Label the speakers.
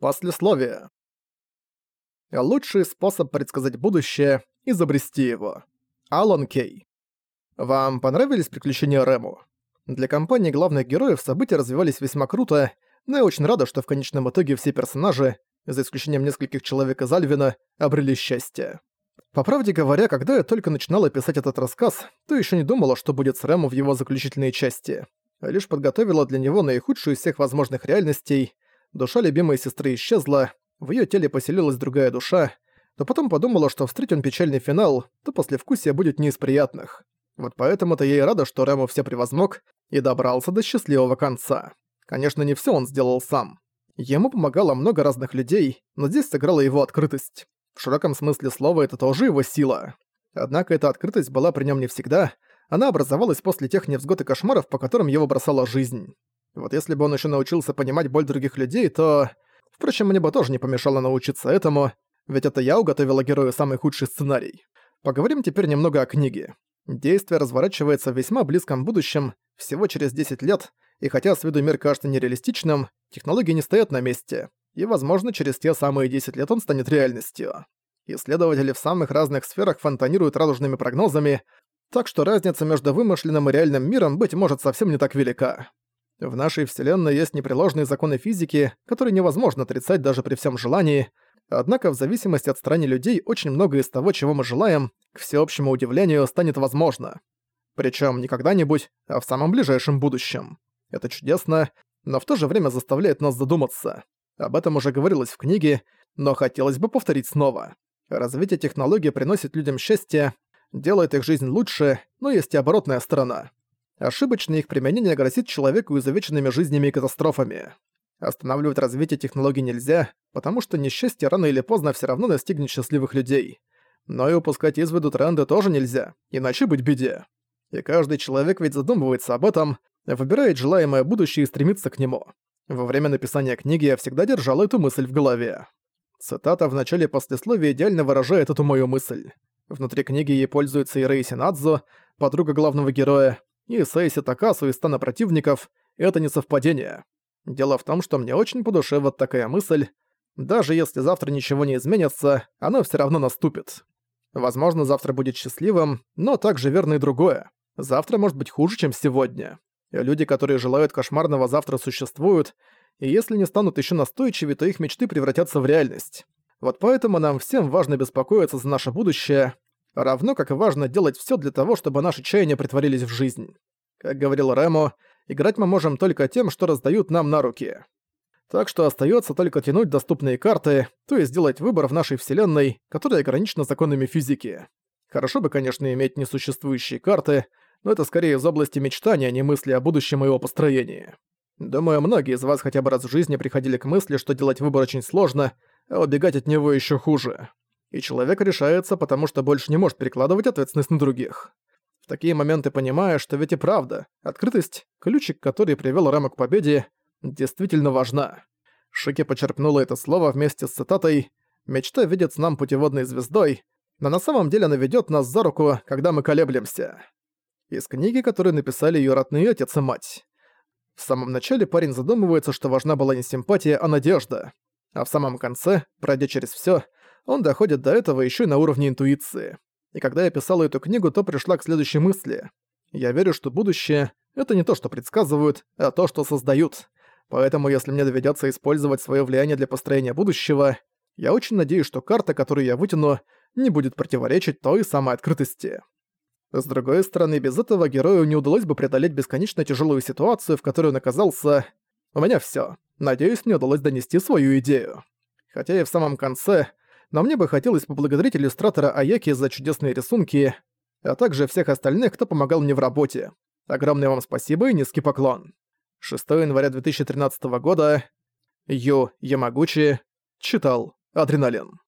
Speaker 1: Послесловие. Лучший способ предсказать будущее – изобрести его. Алан Кей. Вам понравились приключения Рэму? Для компании главных героев события развивались весьма круто, но я очень рада, что в конечном итоге все персонажи, за исключением нескольких человек из Альвина, обрели счастье. По правде говоря, когда я только начинала писать этот рассказ, то еще не думала, что будет с Рэму в его заключительной части. Лишь подготовила для него наихудшую из всех возможных реальностей. Душа любимой сестры исчезла, в ее теле поселилась другая душа, но потом подумала, что встретит он печальный финал, то послевкусие будет не из приятных. Вот поэтому-то и рада, что Рэму все превозмог и добрался до счастливого конца. Конечно, не все он сделал сам. Ему помогало много разных людей, но здесь сыграла его открытость. В широком смысле слова это тоже его сила. Однако эта открытость была при нем не всегда, она образовалась после тех невзгод и кошмаров, по которым его бросала жизнь. Вот если бы он еще научился понимать боль других людей, то... Впрочем, мне бы тоже не помешало научиться этому, ведь это я уготовила герою самый худший сценарий. Поговорим теперь немного о книге. Действие разворачивается в весьма близком будущем, всего через 10 лет, и хотя с виду мир кажется нереалистичным, технологии не стоят на месте, и, возможно, через те самые 10 лет он станет реальностью. Исследователи в самых разных сферах фонтанируют радужными прогнозами, так что разница между вымышленным и реальным миром, быть может, совсем не так велика. В нашей Вселенной есть непреложные законы физики, которые невозможно отрицать даже при всем желании, однако в зависимости от страны людей очень многое из того, чего мы желаем, к всеобщему удивлению, станет возможно. Причем не когда-нибудь, а в самом ближайшем будущем. Это чудесно, но в то же время заставляет нас задуматься. Об этом уже говорилось в книге, но хотелось бы повторить снова. Развитие технологий приносит людям счастье, делает их жизнь лучше, но есть и оборотная сторона. Ошибочное их применение грозит человеку изувеченными жизнями и катастрофами. Останавливать развитие технологий нельзя, потому что несчастье рано или поздно все равно настигнет счастливых людей. Но и упускать из виду тренды тоже нельзя, иначе быть беде. И каждый человек ведь задумывается об этом, выбирает желаемое будущее и стремится к нему. Во время написания книги я всегда держал эту мысль в голове. Цитата в начале послесловия идеально выражает эту мою мысль. Внутри книги ей пользуется и Рей Синадзо, подруга главного героя, и Сейси Такасу из стана противников, это не совпадение. Дело в том, что мне очень по душе вот такая мысль. Даже если завтра ничего не изменится, оно все равно наступит. Возможно, завтра будет счастливым, но также верно и другое. Завтра может быть хуже, чем сегодня. Люди, которые желают кошмарного завтра, существуют, и если не станут еще настойчивее, то их мечты превратятся в реальность. Вот поэтому нам всем важно беспокоиться за наше будущее, равно как важно делать все для того, чтобы наши чаяния притворились в жизнь. Как говорил Ремо, играть мы можем только тем, что раздают нам на руки. Так что остается только тянуть доступные карты, то есть сделать выбор в нашей вселенной, которая ограничена законами физики. Хорошо бы, конечно, иметь несуществующие карты, но это скорее из области мечтания, а не мысли о будущем и его построении. Думаю, многие из вас хотя бы раз в жизни приходили к мысли, что делать выбор очень сложно, а убегать от него еще хуже и человек решается, потому что больше не может перекладывать ответственность на других. В такие моменты понимаешь, что ведь и правда, открытость, ключик, который привел Рэма к победе, действительно важна. Шики почерпнула это слово вместе с цитатой «Мечта видится нам путеводной звездой», но на самом деле она ведёт нас за руку, когда мы колеблемся. Из книги, которую написали её родные отец и мать. В самом начале парень задумывается, что важна была не симпатия, а надежда. А в самом конце, пройдя через всё, он доходит до этого еще и на уровне интуиции. И когда я писала эту книгу, то пришла к следующей мысли. Я верю, что будущее — это не то, что предсказывают, а то, что создают. Поэтому, если мне доведется использовать свое влияние для построения будущего, я очень надеюсь, что карта, которую я вытяну, не будет противоречить той самой открытости. С другой стороны, без этого герою не удалось бы преодолеть бесконечно тяжелую ситуацию, в которой он оказался. У меня все. Надеюсь, мне удалось донести свою идею. Хотя и в самом конце но мне бы хотелось поблагодарить иллюстратора Аяки за чудесные рисунки, а также всех остальных, кто помогал мне в работе. Огромное вам спасибо и низкий поклон. 6 января 2013 года. Ю Ямагучи читал «Адреналин».